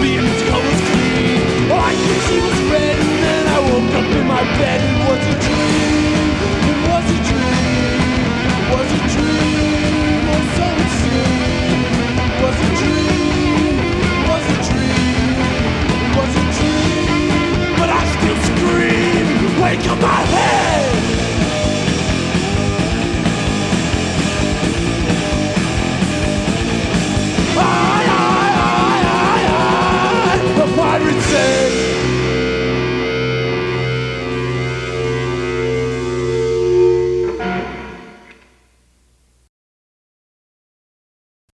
the. Oh, I was red, and then I woke up in my bed and was a dream.